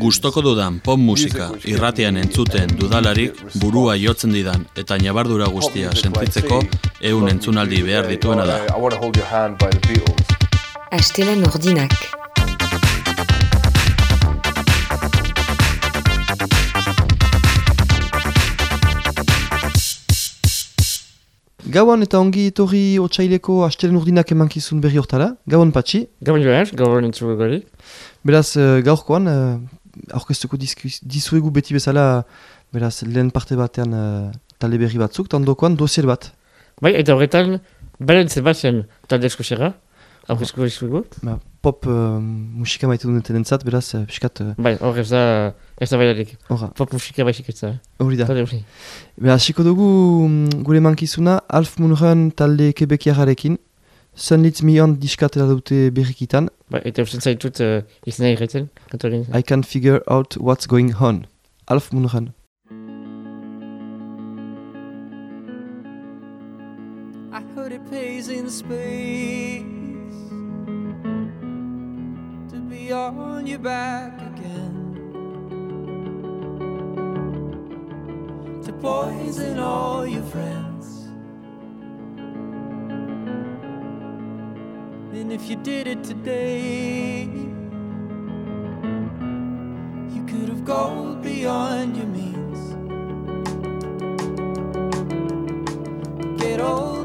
Gustoko dudan pop musika irratian entzuten dudalarik burua jotzen didan eta nabardura pop guztia sentitzeko ehun rock entzunaldi behar dituena da. I, I Gauan eta ongi etorri otxaileko astelen urdinak emankizun berri hortara. Gauan patxi. Gabon joaz, gabon entzugu gori. Beraz, uh, gaurkoan, uh, aurkeztuko dizuegu beti bezala, beraz, lehen parte batean uh, talde berri batzuk, eta ondokoan dosier bat. Bai, eta horretan, balen zebazen talde eskosera, aurkezko dizugu. Ba, pop uh, musika maite duten entzat, beraz, uh, piskat, uh, Bai, hor ez da, ez da bailarik. horra, Pop musika baizik ez da. hori da. Hori. Beraz, hasiko dugu mm, gure mankizuna, Alf Munren talde kebekiararekin, Sun Leads Me On diskatela dute berrikitan, Bai, eta usten zaitut uh, izena irretzen, kantoren. I Can Figure Out What's Going On. Alf Munren. I heard it pays in space on your back again. To poison all your friends. And if you did it today, you could have gone beyond your means. Get old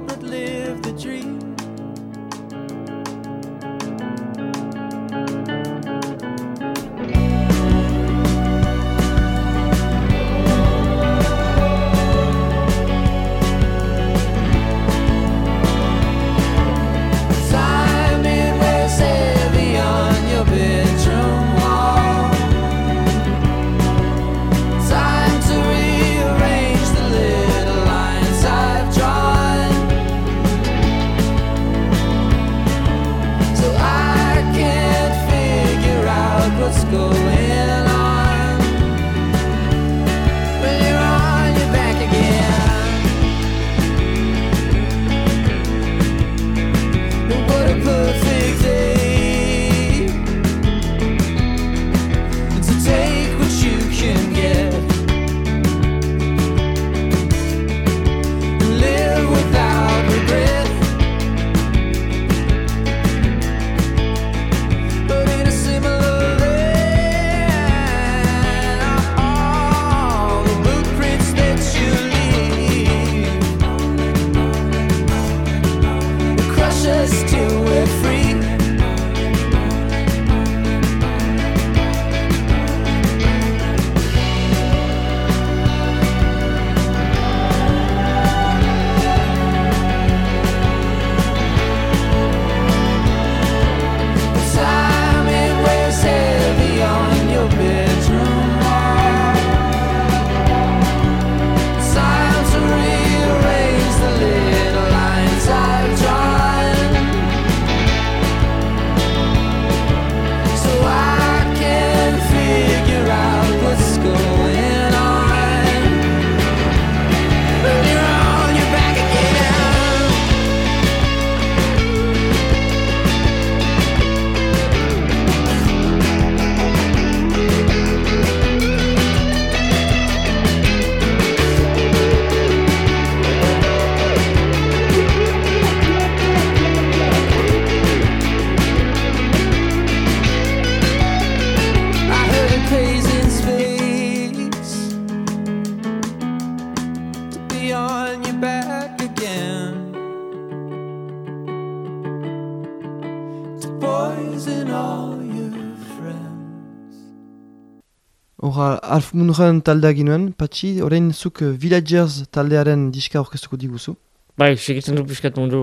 Munren taldea ginuen, patxi, orain zuk uh, Villagers taldearen diska orkestuko diguzu. Bai, segitzen du piskat mundu,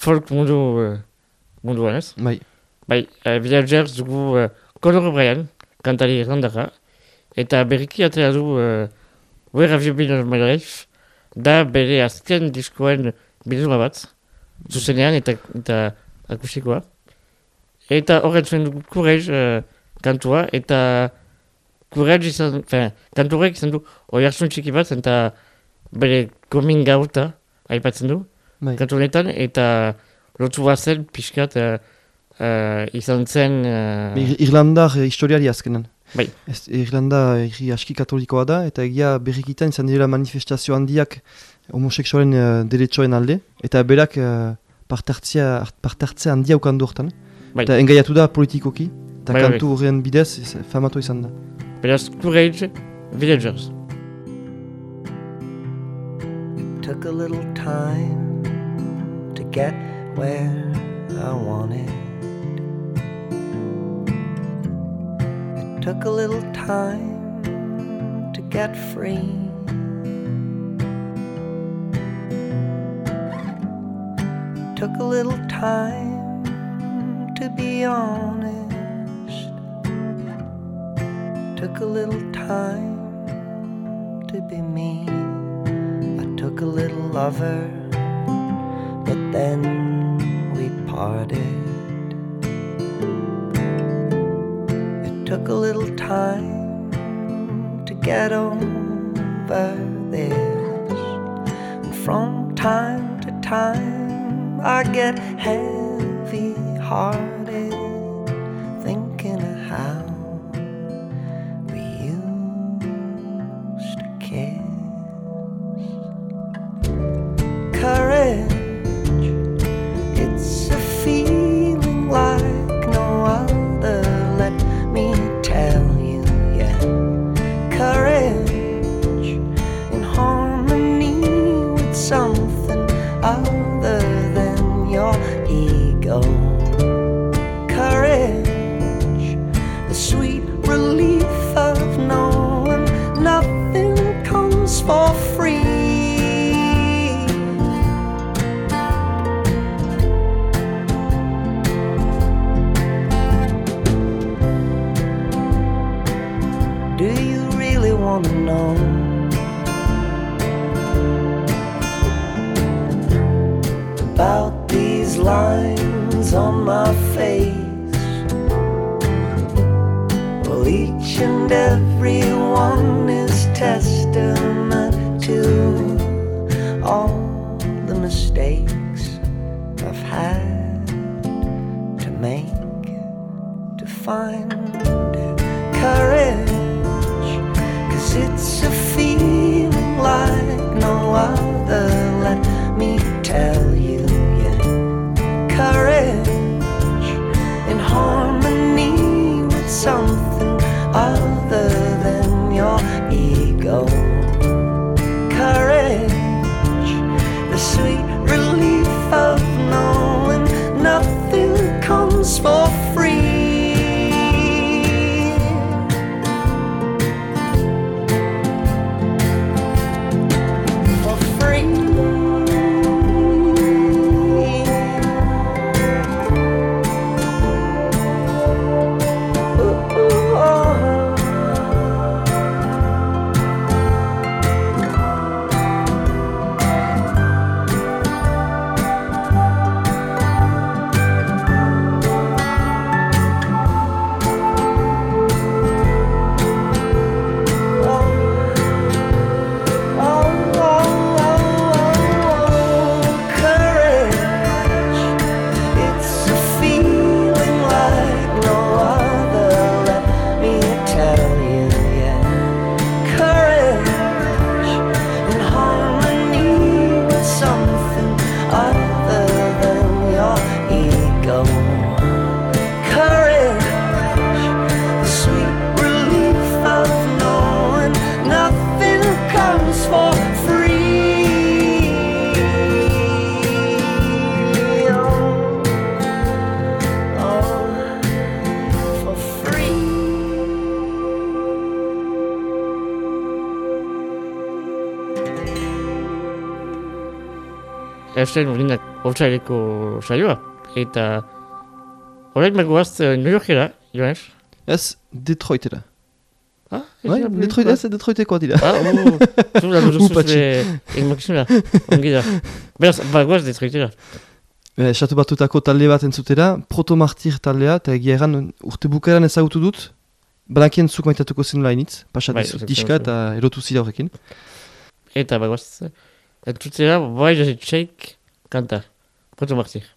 folk mundu, uh, munduan ez. Bai, Bai, uh, Villagers dugu uh, Conor O'Brien, kantari irlandara, eta berriki atera du uh, Where Have You Been All My Life, da bere azken diskoen bilduma bat, zuzenean eta, eta akustikoa. Eta horret zuen dugu Courage uh, kantua, eta Courage izan, fin, kanturek izan du, hori hartzun txiki bat, eta bere coming outa aipatzen du, bai. kantu honetan, eta lotu zen pixkat uh, uh, izan zen... Uh, Ir Irlandar eh, historiari azkenen. Bai. Ez, Irlanda herri aski katolikoa da, eta egia berrikitan izan direla manifestazio handiak homoseksualen uh, deretsoen alde, eta berak uh, partartzea partartzea handia ukandu hortan. Bai. Eta engaiatu da politikoki, eta Bai, bai, kantu horren bidez ez- famatu izan da. Beraz, Courage Villagers. Took a little time to get where I wanted. It took a little time to get free. Took a little time to be honest. It took a little time to be me. I took a little lover, but then we parted. It took a little time to get over this. And from time to time, I get heavy hearted, I've had to make to find courage. Cause it's a feeling Esten urdinak otxaileko saioa. Eta horrek magoaz uh, New Yorkera, Jones. Ez, Detroitera. Ah, Bai, Detroit, ez, Detroitekoa dira. Ah, oh, zure duzu zure egmakizuna. Ongi da. Beraz, bagoaz Detroitera. Esatu batutako talde bat entzutera, protomartir taldea, eta egia erran urte bukaeran ezagutu dut, banakien zuk maitatuko zenula initz, pasat Bai, dizut ez diska eta erotu zira horrekin. Eta bagoaz. Entzutera, bai jasi txeik kanta. Proto Martir.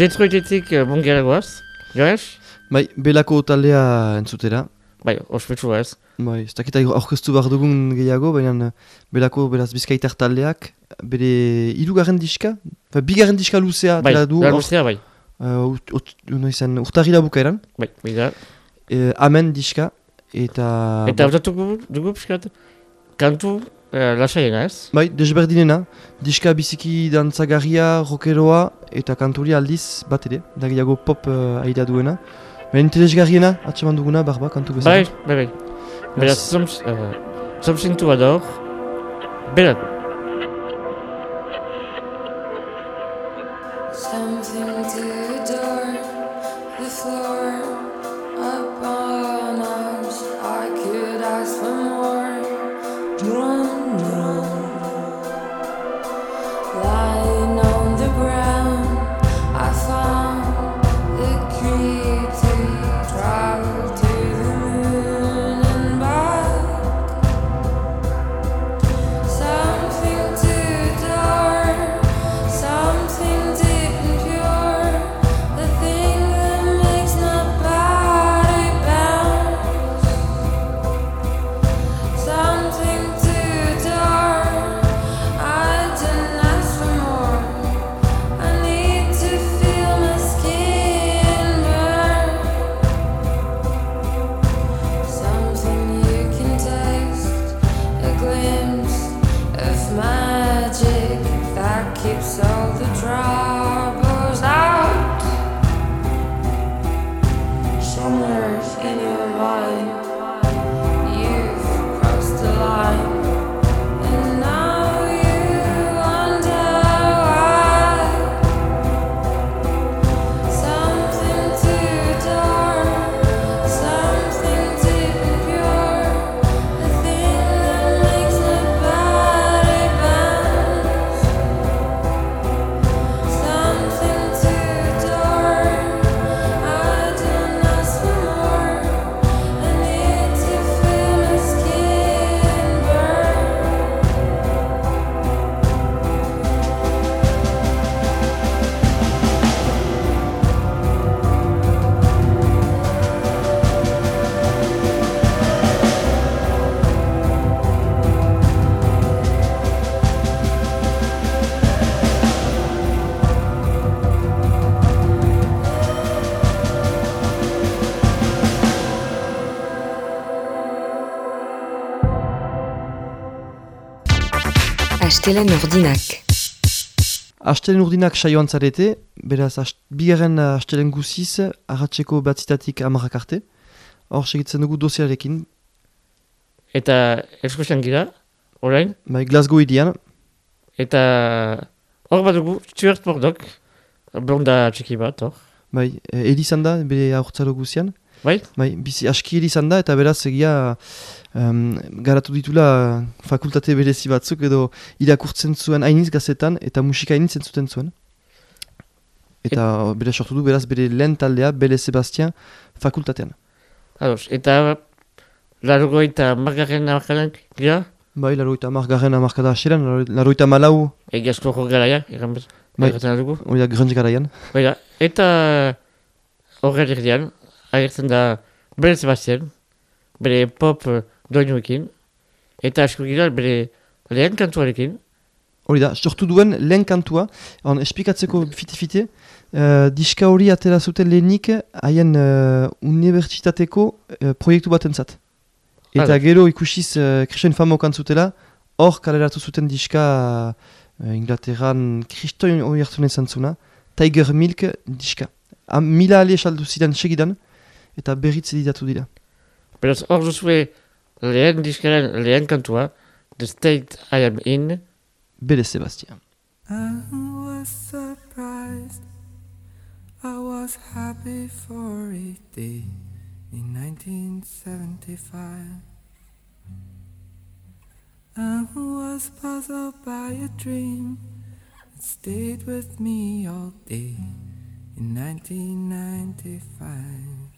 Detroitetik uh, mongera goaz, Joes? Bai, belako taldea entzutera. Bai, ospetsua ez. Bai, ez dakit aurkeztu behar dugun gehiago, baina eh, belako beraz bizkaitar taldeak, bere hirugarren diska, ba, bigarren diska luzea Bai, dela du, hor, guztia, bai. uh, noizen, urtarrila bukaeran, Bai, bai da. eh, amen diska, eta... Eta hautatuko dugu pixkat, kantu uh, lasaiena ez? Bai, desberdinena, diska biziki dantzagarria, rockeroa, eta kanturia aldiz bat ere, da gehiago pop uh, aida duena. Baina interesgarriena, atseman duguna, barba, kantu Bai, bezala. bai, bai. Beraz, soms, uh, something Astelen ordinak. Astelen urdinak saioan zarete, beraz, ast, bigarren uh, astelen guziz, arratseko batzitatik amarrak arte. Hor segitzen dugu dosiarekin, Eta eskozian gira, orain, bai, Glasgow irian, eta hor bat dugu, Stuart Murdoch, blonda txiki bat, hor. bai, eh, elizan da, bere aurtzaro guzian. Bai? Bai, bizi aski elizan da, eta beraz egia um, garatu ditula fakultate berezi batzuk edo irakurtzen zuen hainiz gazetan eta musika hainiz entzuten zuen. Eta bere sortu du beraz bere lehen taldea, Bele Sebastian, fakultatean. Ados, eta largoita margarren amarkadan gira, Bai, laroita amargarren amarkada aseran, laroita malau, egiazko jo garaia, egan bez, Bai. hori da grunge garaian. Bai da, eta horren erdian, agertzen da bere Sebastian, bere pop doinuekin, eta asko bere lehen kantuarekin, Hori da, sortu duen lehen kantua, on, esplikatzeko fite-fite, uh, diska hori atera zuten lehenik haien uh, unibertsitateko uh, proiektu batentzat. Eta Hala. gero ikusiz uh, Christian Famo kantzutela, hor kaleratu zuten diska uh, Inglaterran kriston hori hartu izan zuna, Tiger Milk diska. Am, mila ale saldu zidan segidan, eta berriz editatu dira. beraz hor duzue lehen diskaren lehen kantua, The State I Am In, Bele Sebastian. I was surprised. I was happy for a day in 1975. I was puzzled by a dream that stayed with me all day in 1995.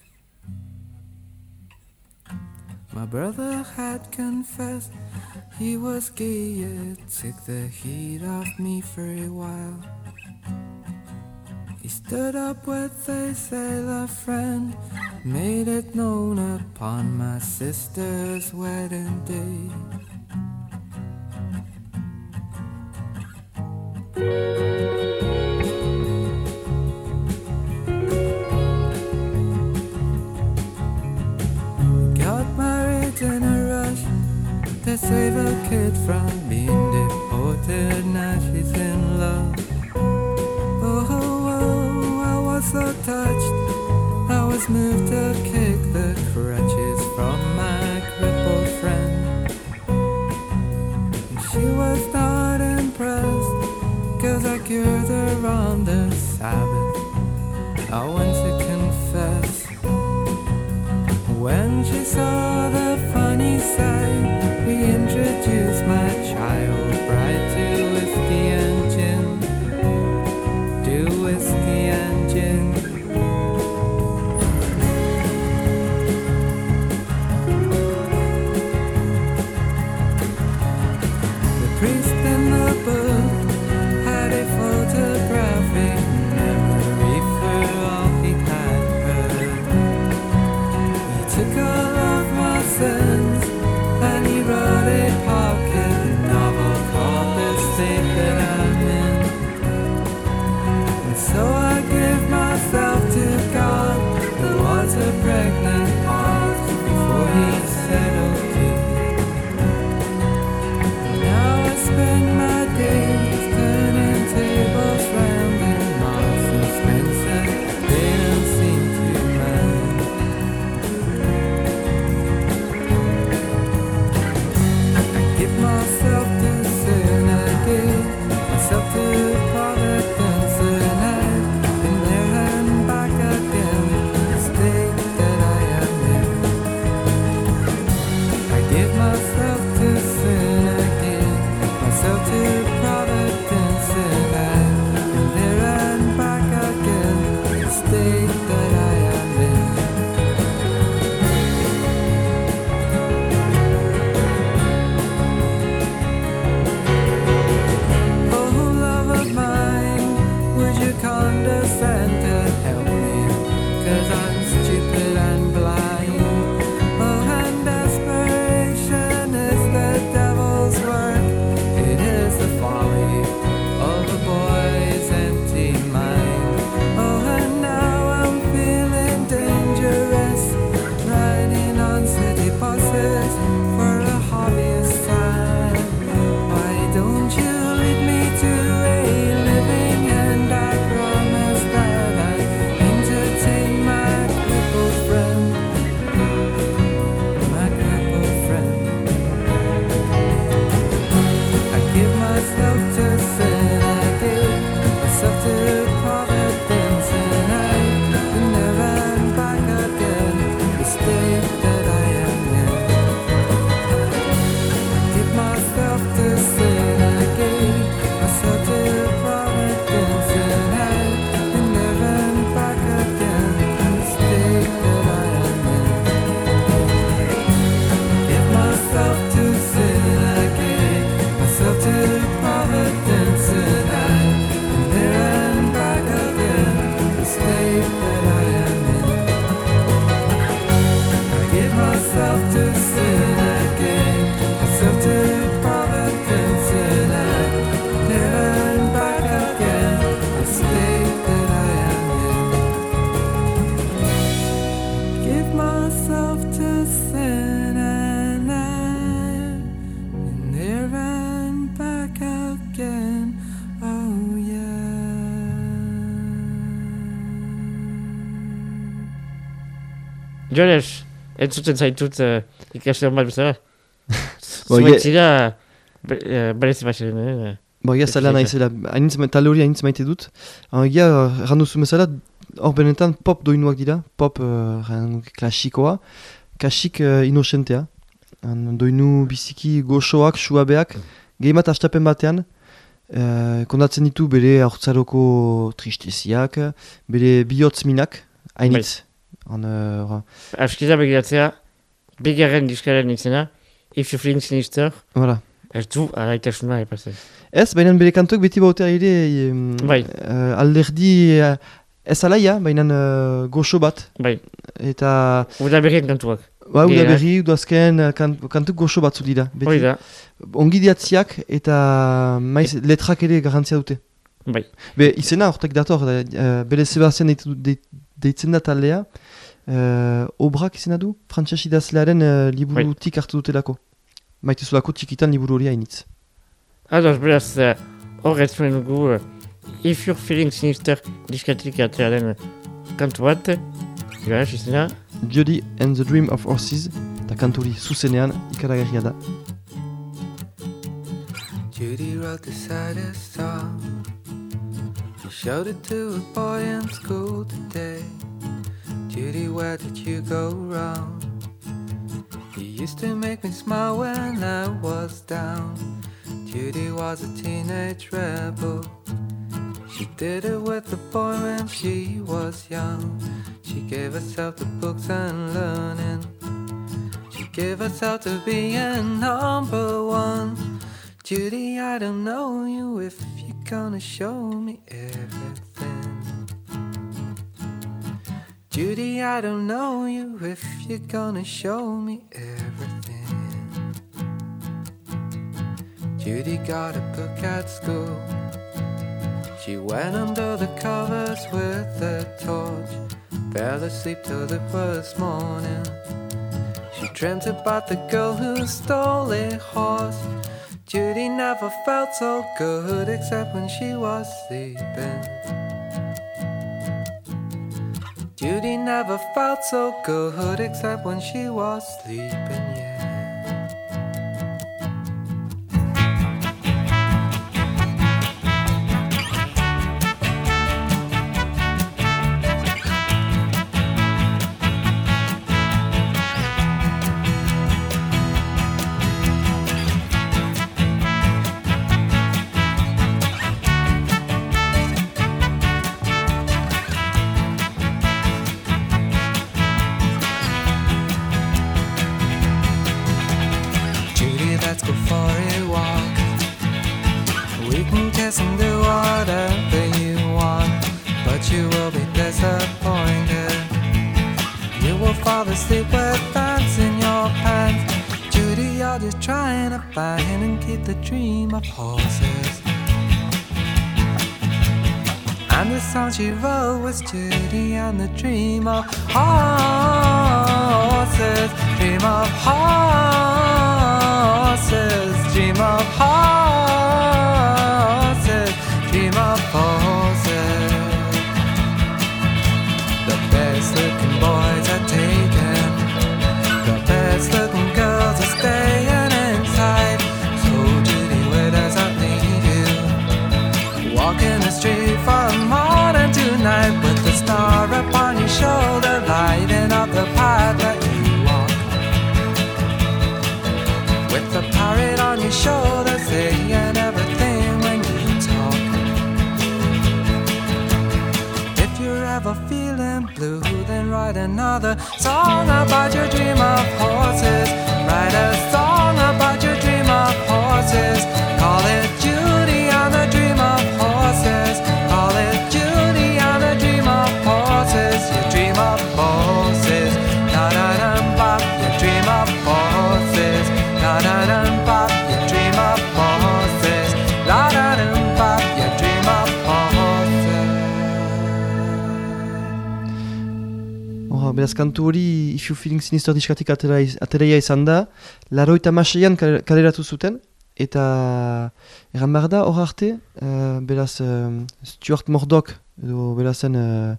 My brother had confessed he was gay, it took the heat off me for a while. He stood up with a sailor friend, made it known upon my sister's wedding day. kids in a rush to save a kid from being deported. Now she's in love. Oh, oh, oh I was er so touched. I was moved er to kick the crutches from my crippled friend. And she was not impressed, cause I cured her on the Sabbath. I went to. When she saw the funny side Jones, entzutzen zaitut eh, uh, ikasle honbat bezala. Zuetzira, berezi eh, bat ziren, eh? eh. Bo, ia zela nahizela, hainitz tal hori hainitz maite dut. Ia, randuzu bezala, hor benetan pop doinuak dira, pop uh, klasikoa, kasik uh, inosentea. An, doinu biziki goxoak, suabeak, gehimat astapen batean, uh, kondatzen ditu bere aurtzaroko tristeziak, bere bihotz minak, hainitz. Bale. Hor... Uh, Afskita begiratzea, bigarren diskaren nintzena, If You Fling Sinister. Voilà. Ez du, araitasuna epazen. Ez, baina bere kantuak beti baute ere bai. uh, alderdi uh, ez alaia, baina uh, goxo bat. Bai. Eta... Uda berrien kantuak. Ba, uda berri, uda azken kan, kantuk goxo bat zu dira. Beti. Oida. Ongi diatziak eta maiz e- letrak ere garantzia dute. Bai. Be, izena hortak dator, da, uh, bere Sebastian deitzen da taldea, uh, obrak izena du, frantxas idazlearen uh, liburutik hartu dutelako. Maite zulako txikitan liburu hori hainitz. Ados, beraz, eh, hor ez zuen dugu, uh, If You're Feeling Sinister diskatik atearen kantu bat, beraz, izena, Judy and the Dream of Horses, eta kanturi zuzenean ikaragarria da. Judy wrote the saddest song. She showed it to a boy in school today. Judy, where did you go wrong? You used to make me smile when I was down. Judy was a teenage rebel. She did it with the boy when she was young. She gave herself to books and learning. She gave herself to being number one. Judy, I don't know you if you're gonna show me everything. Judy, I don't know you if you're gonna show me everything. Judy got a book at school. She went under the covers with a torch. Fell asleep till the first morning. She dreamt about the girl who stole a horse. Judy never felt so good except when she was sleeping. Judy never felt so good except when she was sleeping, she wrote was Judy and the dream of horses. Dream of horses. On your shoulder, saying everything when you talk. If you're ever feeling blue, then write another song about your dream of horses. Write a song about your dream of horses. Call it beraz kantu hori If You Feeling Sinister diskatik ateraia izan da, laroita maseian kal- kaleratu zuten, eta erran behar da hor arte, eh, beraz eh, Stuart Murdoch, edo berazen uh,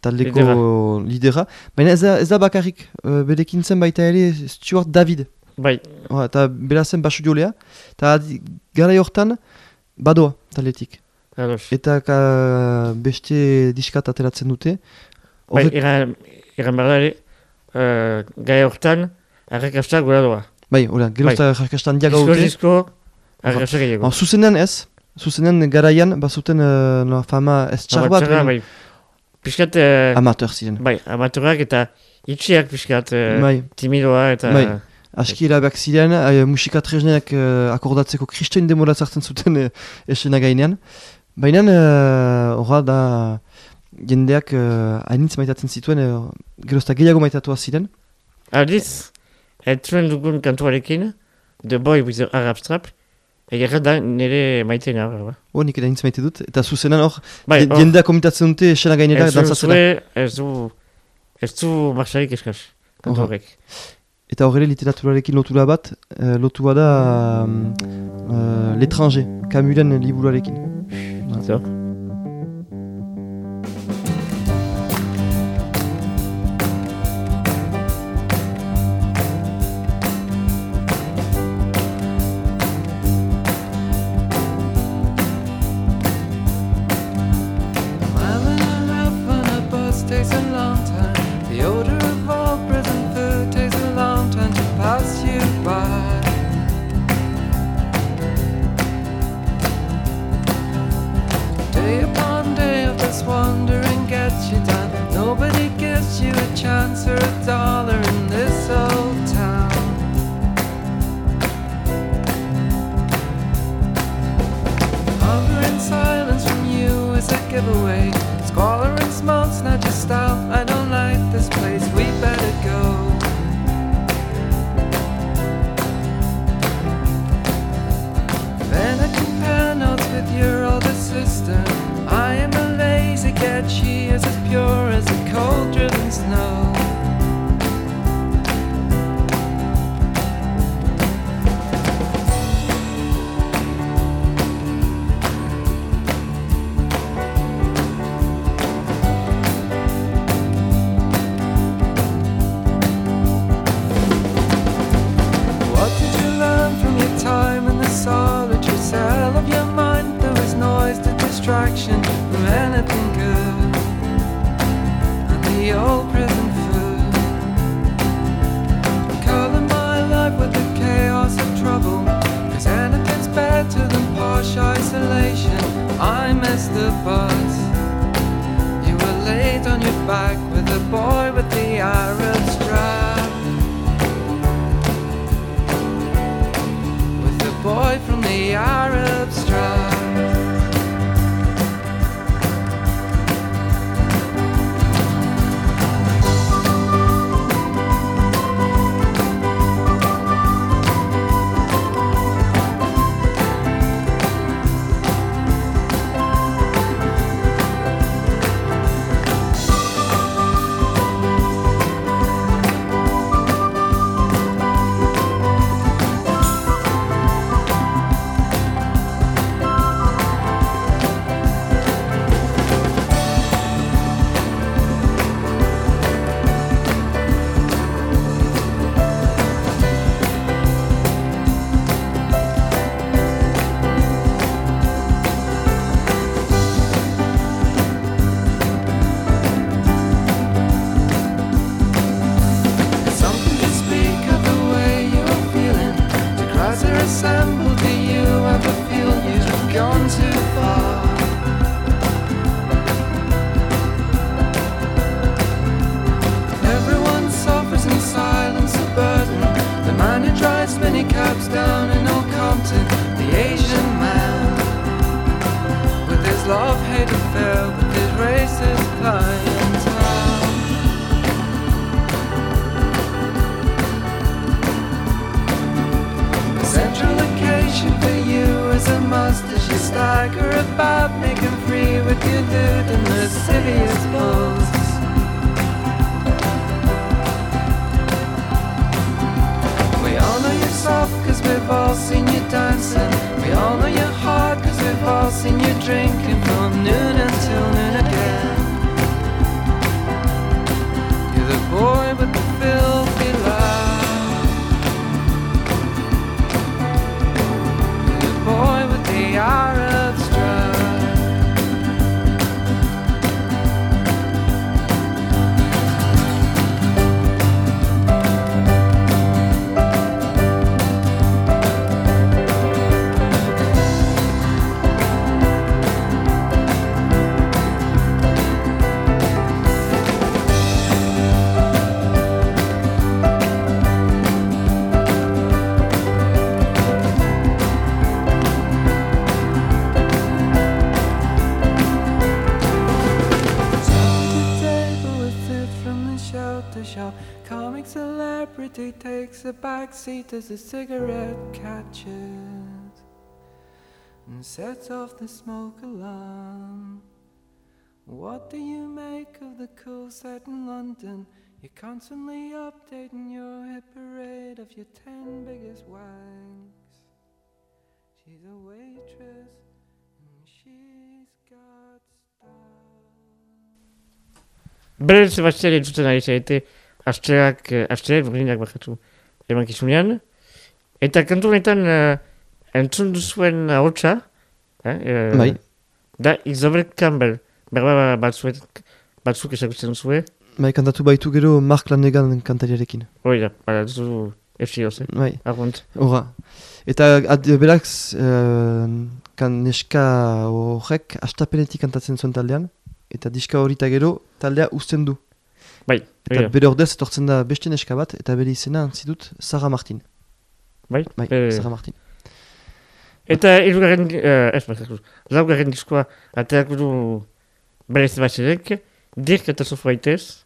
taldeko lidera, baina ez da, ez da bakarrik, uh, berekin zen baita ere Stuart David, bai, Hora, eta berazen basu jolea, eta gara hortan badoa taldetik, ados. eta ka, beste diskat ateratzen dute, Bai, Horrek- eran behar ere, uh, gai hortan, arrakasta gura doa. bai, hori, gero Bai. eta jarkastan diaga Disko, dute, disko, arrakasta gehiago. Hor, zuzenean ez, zuzenean garaian, bazuten uh, no, fama ez txar bat, bai. Piskat, uh, amateur ziren. bai, amaturak eta itxiak piskat, uh, Bai, timidoa eta... Bai. aski erabak ziren, uh, musika tresneak uh, akordatzeko kristoin demora zartzen zuten uh, esena gainean. Baina, uh, horra da, jendeak uh, hainitz maitatzen zituen, uh, gerozta gehiago maitatua ziren. Aldiz, etzuen dugun kantuarekin, The Boy with the Arab Strap, egerra da nire maitena. Ba. Oh, nik hainitz maite dut. Eta zuzenan hor, Bai, je- jendeak komitatzen dute esena gainera zue, ez du, ez du marxarik eskaz, kantu horrek. Eta horre literaturarekin lotura bat, uh, lotua da um, uh, L'étranger, Camusen liburuarekin. Zer? Missed the bus. You were laid on your back with a boy with the Arab strap. with the boy from the Arab strap. About making free with your dude in the posts. We all know you're soft cause we've all seen you dancing. We all know you're hard cause we've all seen you drinking from noon until noon again. You're the boy with the filthy laugh. The boy with the Arab takes a back seat as the cigarette catches and sets off the smoke alarm. What do you make of the cool set in London? You're constantly updating your hit parade of your ten biggest wanks. She's a waitress and she's got style. Beren Sebastian entzuten ari zaite, asteak, eh, asteak, berdinak bakatu, emankizunean. Eta kantu honetan uh, entzun duzuen ahotsa, eh, eh, Bai. da Isabel Campbell, berba batzuet, batzuk esakutzen zuen, Bai, kantatu baitu gero Mark Lanegan kantariarekin. hori da, bara, duzu efsioz, eh, Bai, argunt. horra. Eta ad, berak uh, kan neska horrek astapenetik kantatzen zuen taldean. Eta diska hori eta gero taldea uzten du. Bai, Eta bere ordez etortzen da beste neska bat, eta bere izena antzidut Sara Martin. bai, Bai, eh, Sara Martin. Eta irugarren, uh, ez bakatu, laugarren diskoa aterako du bere Sebastianek, dirk eta sofraitez,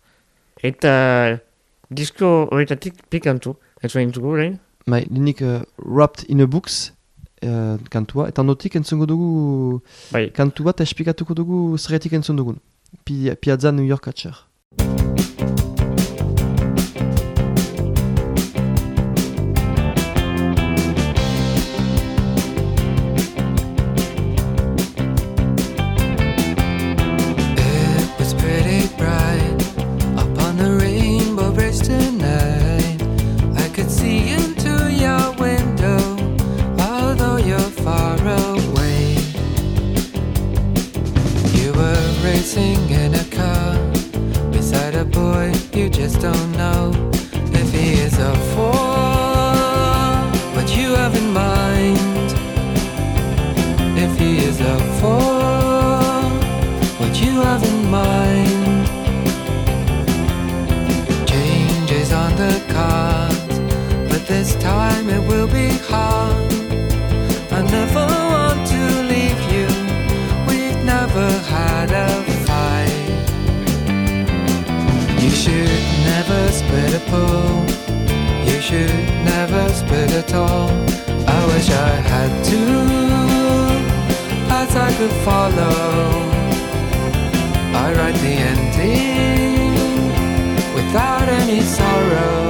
eta disko horretatik pikantu, entzuen dugu, orain? Bai, linik uh, Wrapped in a Books uh, kantua, eta ondotik entzungo dugu Bai, kantu bat esplikatuko dugu zerretik entzun dugun. Pi, Piazza New York Catcher. Could follow. I write the ending without any sorrow.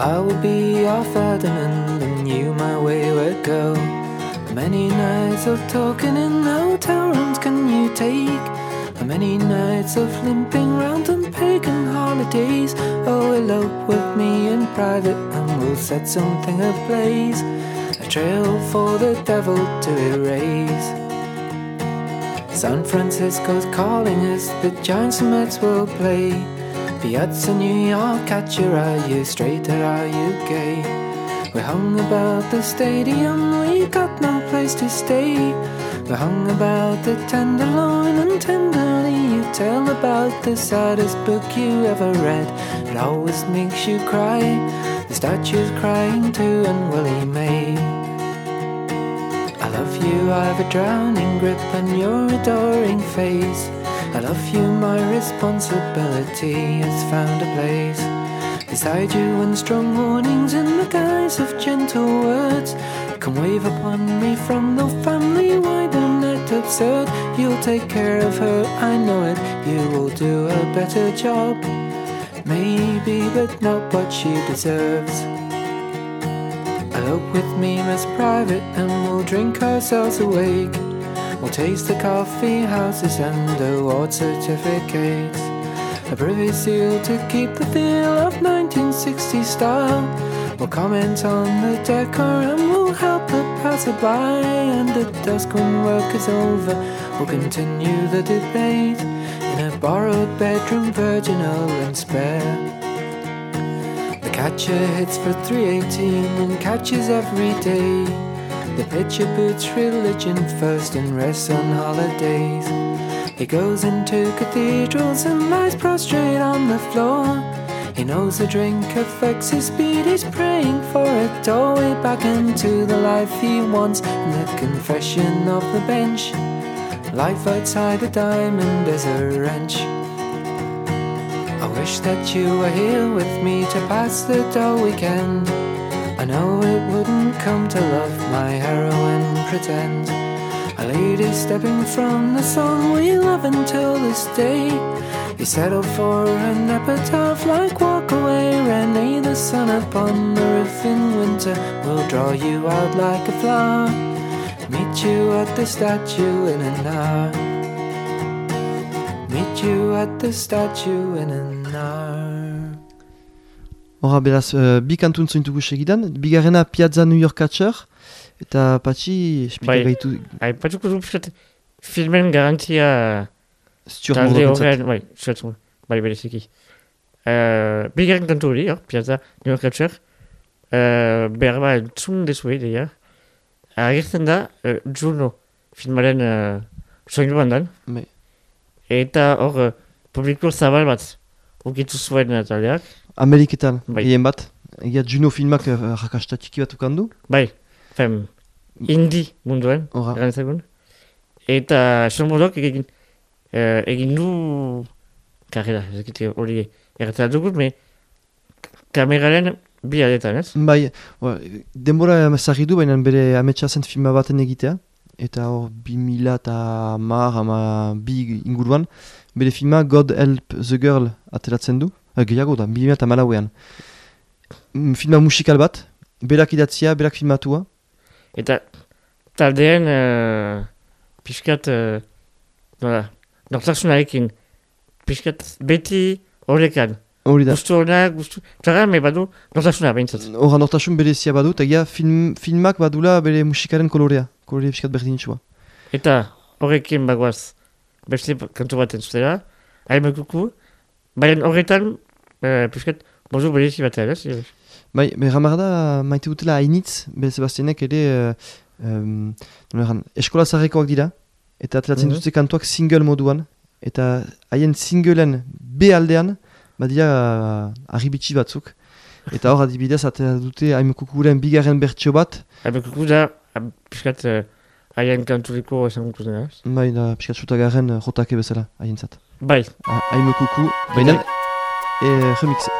I will be your Ferdinand, and you my wayward girl. Many nights of talking in hotel rooms can you take? How many nights of limping round on pagan holidays? Oh, elope with me in private, and we'll set something ablaze. A trail for the devil to erase. San Francisco's calling us, the Giants and Mets will play. Piazza New York, catcher, are you straight or are you gay? We hung about the stadium, we got no place to stay. We hung about the tenderloin and tenderly you tell about the saddest book you ever read. It always makes you cry. The statue's crying too, and Willie May. I love you, I've a drowning grip on your adoring face. I love you, my responsibility has found a place. Beside you and strong warnings in the guise of gentle words. Come wave upon me from the family wide and net absurd. You'll take care of her, I know it. You will do a better job. Maybe, but not what she deserves. Elope with me, Miss Private, and we'll drink ourselves awake. We'll taste the coffee houses and award certificates. A privy seal to keep the feel of 1960 style. We'll comment on the decor and we'll help the passerby. And at dusk when work is over, we'll continue the debate in a borrowed bedroom, virginal and spare. The catcher hits for 318 and catches every day. The pitcher puts religion first and rests on holidays. He goes into cathedrals and lies prostrate on the floor. He knows the drink affects his speed. He's praying for a doorway back into the life he wants. In the confession of the bench, life outside the diamond is a wrench. I wish that you were here with me to pass the dull weekend. Know it wouldn't come to love my heroine pretend. A lady stepping from the song we love until this day. You settle for an epitaph like walk away, Renee. The sun upon the roof in winter will draw you out like a flower. Meet you at the statue in an hour. Meet you at the statue in an hour. Hora, beraz, uh, bi kantu entzun dugu segidan. Bigarrena Piazza New York Catcher. Eta patxi, espika Bai. gaitu Aipatuko du pixkat filmen garantia Stuart talde Murdoch horrean, bai, Stuart Murdoch, bai bereziki. Uh, bigarren kantu hori, hor, Piazza New York Catcher, uh, behar ba entzun dezue, deia. Agertzen da, uh, Juno filmaren uh, soinu bandan, Bai. eta hor, uh, publiko zabal bat ukitu zuen uh, taldeak, Ameriketan, Bai. gehien bat. Egia Juno filmak rakasta txiki bat ukandu. bai, fem, indi munduan, Hora, Erantzagun. Eta somodok egin, uh, egin du karrera, ez dakit hori erratzen dugu, me kameraren bi adetan, ez? bai, ba, denbora zarri du, baina bere ametsa zen filma baten egitea. Eta hor, 2000 eta mar, ama bi inguruan. Bere filma God Help the Girl ateratzen du. Uh, gehiago da, 2000 eta malauean. Mm, Filma musikal bat, berak idatzia, berak filmatua. Eta taldeen uh, pixkat, uh, nola, nortasunarekin, pixkat beti horrekan. Hori da. Gustu honak, gustu, txarra me badu nortasuna behintzat. Hor nortasun berezia badu, eta egia film, filmak badula bere musikaren kolorea. Kolore pixkat berdinitsua. Eta horrekin bagoaz beste kantu bat entzutera, haimekuku, baina horretan, uh, pixkat, mozu berezi batean, ez? Bai, berramar da, maite dutela hainitz, bere Sebastienek ere, uh, um, nola erran, eskola zaharrekoak dira, eta ateratzen Mhm. dute kantuak single moduan, eta haien singleen B aldean, badira uh, arribitsi batzuk. Eta hor adibidez, atera dute haimekukuren bigarren bertso bat, Haimekuku da, ah, pixkat, uh, haien kanturiko esan gutu dena, ez? bai, da pixkat sutagarren uh, jotake bezala, haientzat. Bai. Aime Coucou. Bye. Et Remixé.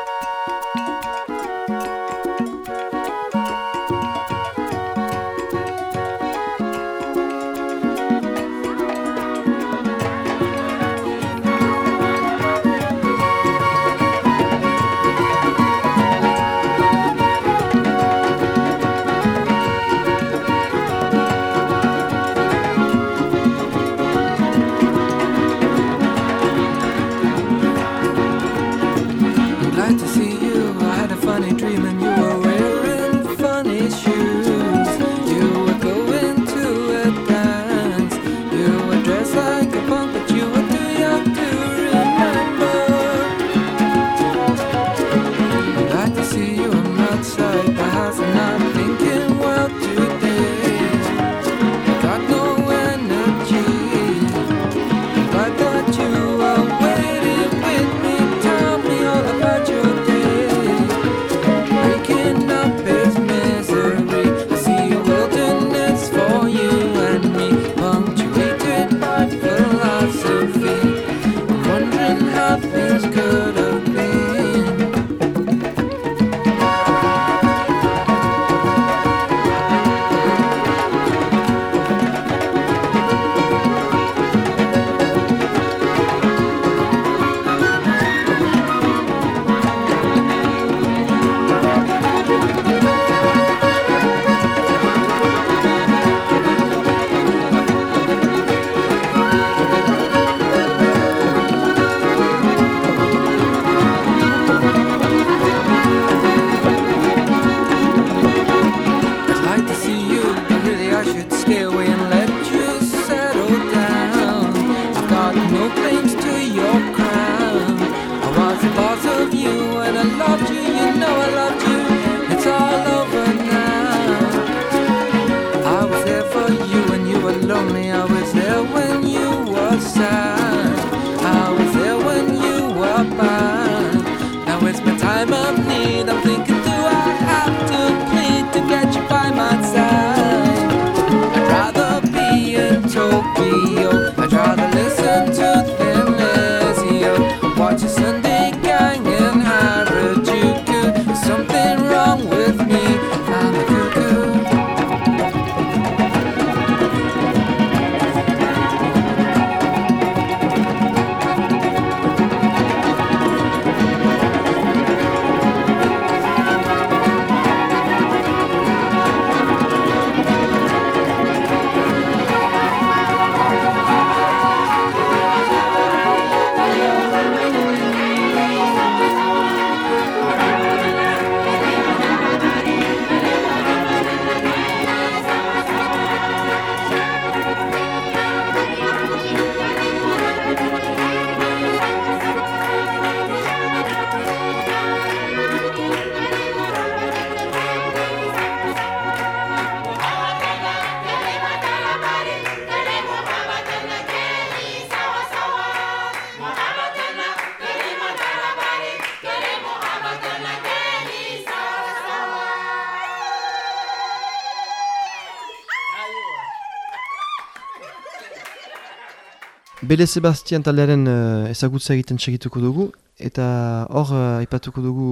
E. Bele Sebastian taldearen uh, ezagutza egiten segituko dugu, eta hor uh, aipatuko dugu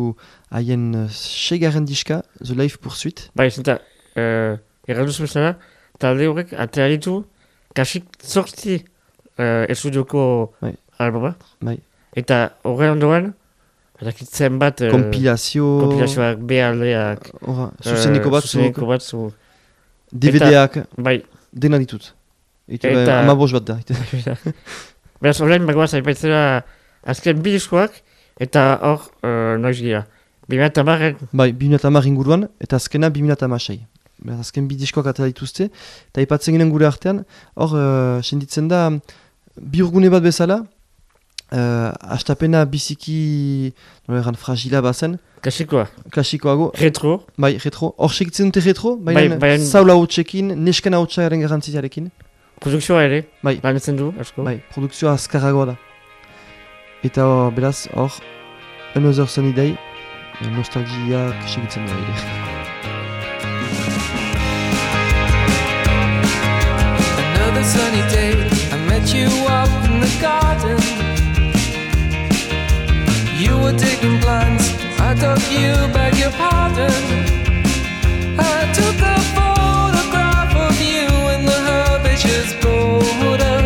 haien uh, segarren diska, The Life Pursuit. Bai, zenta, uh, erranduz bezala, talde horrek atera ditu, kasik zortzi uh, estudioko Bai. albuma. Bai. Eta horren ondoan, edakitzen bat... Uh, Kompilazio, Kompilazioak, behaldeak, zuzeneko bat, zuzeneko batzuk. DVD-ak, Bai, dena ditut. Eta, Eta- eta... amabos bat da. beraz horrein bagoaz aipatzera azken bi diskoak, eta hor uh, noiz gira. Bimea tamarren, bai, 2008 inguruan, eta azkena 2008. Beraz, azken bi diskoak atera dituzte, eta aipatzen ginen gure artean, hor, uh, senditzen da, bi urgune bat bezala, uh, astapena biziki, nola erran, fragila bazen, kasikoa, klasikoago, retro, bai, retro, hor segitzen dute retro, baina Bai, baina- zaula hautsekin, nesken hautsaren garantzitearekin, produkzioa ere, Bai. lanetzen du, asko. bai, produkzioa azkarragoa da. Eta hor, beraz, hor, Another Sunny Day, nostalgiak segitzen du ere. Another sunny day, I met you up in the garden. You were taking plans, I took you beg your pardon. I took a is gold.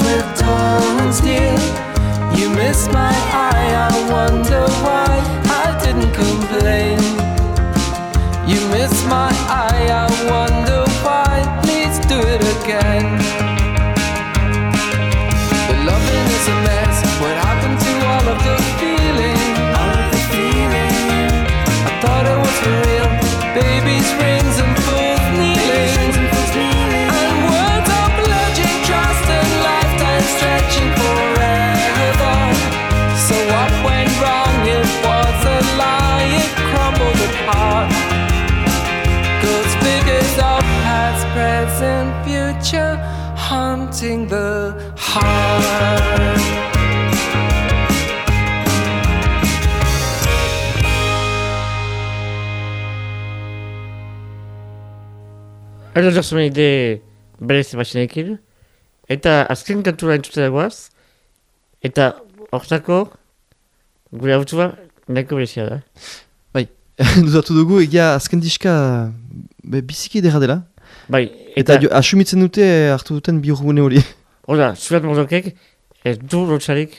With tongue steel. You miss my eye, I wonder why I didn't complain. You miss my eye, I wonder Erdo jasun ide berez imaginekin. Eta azken kantura entzutera guaz. Eta hortako gure hau txua nahiko berezia da. Bai, dudatu dugu egia azken diska biziki derra dela. Bai, eta... eta jo, asumitzen dute hartu duten bi hori. Hor da, zulat mordokek ez du lotxarik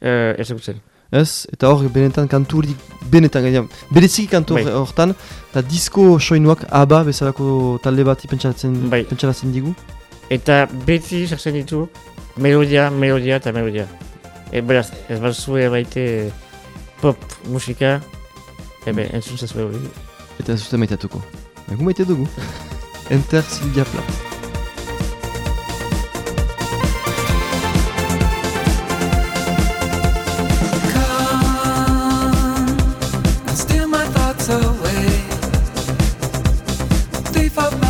eh, ezagutzen. Ez, eta hor benetan kanturik, benetan gaina, bereziki kantu bai. hortan, eta disko soinuak aba bezalako talde bat pentsatzen bai. digu. Eta beti sartzen ditu melodia, melodia eta melodia. E, beraz, ez bazue baite pop musika, ebe, entzun zazue hori. Eta ez uste maitatuko. Egu maite dugu. Enter Silvia Plath. to waste. Leave up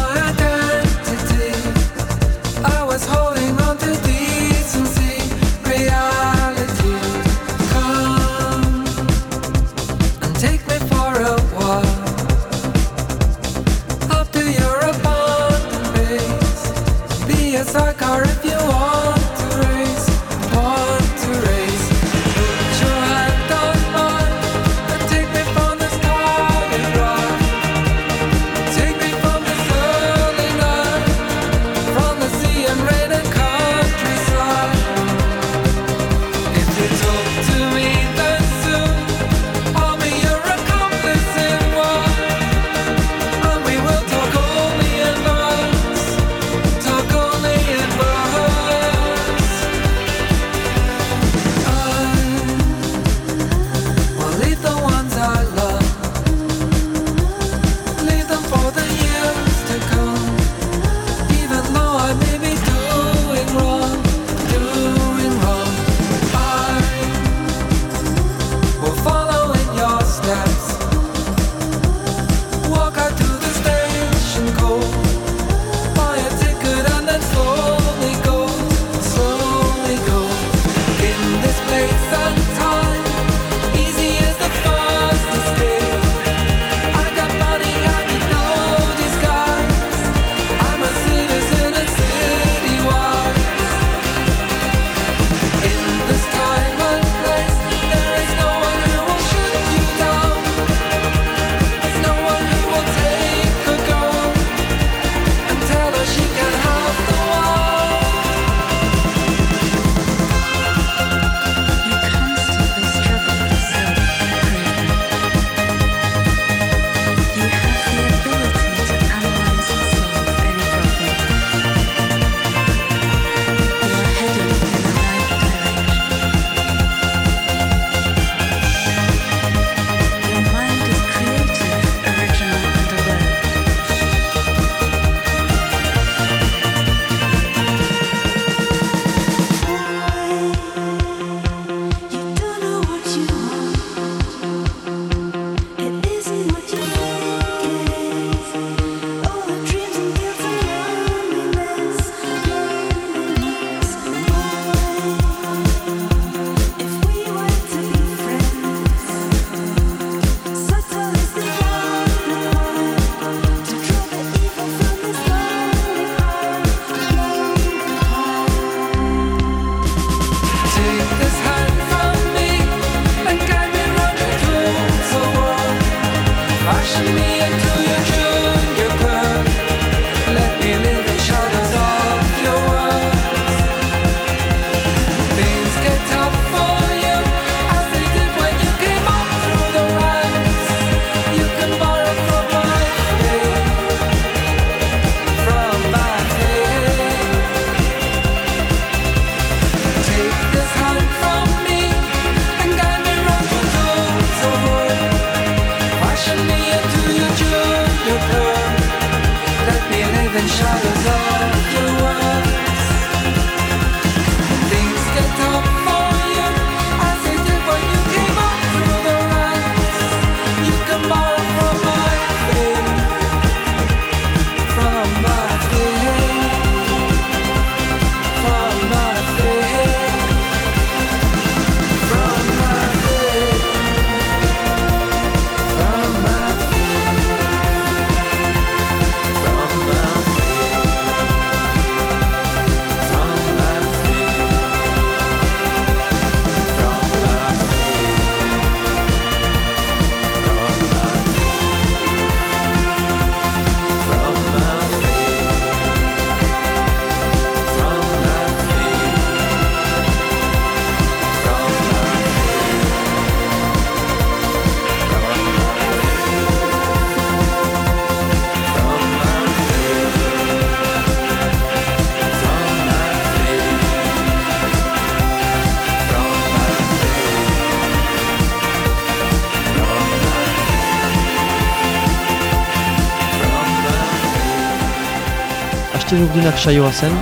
urdinak saioa zen,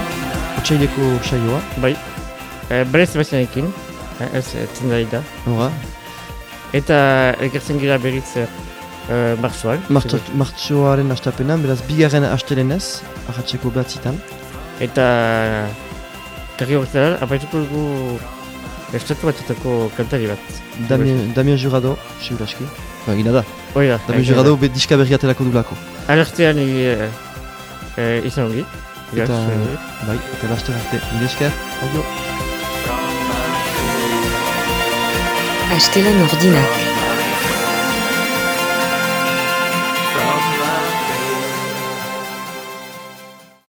otxaileko saioa, Bai, e, berez bazenekin, e, ez etzen da. nora, Eta elkartzen gira berriz e, martxoan. Martxo- martxoaren astapenan, beraz bigarren astelenez, ahatzeko behatzitan. Eta karri horretara, apaituko dugu estatu batetako kantari bat. Damien, Damien Jurado, seguraski. Ba, gina da. Hoi da. Damien Jurado diska berriatelako dulako. Alertean e, e, izan ongi. いい。はい、歌してもって、よろしく。ありがとう。Acheter un ordinateur.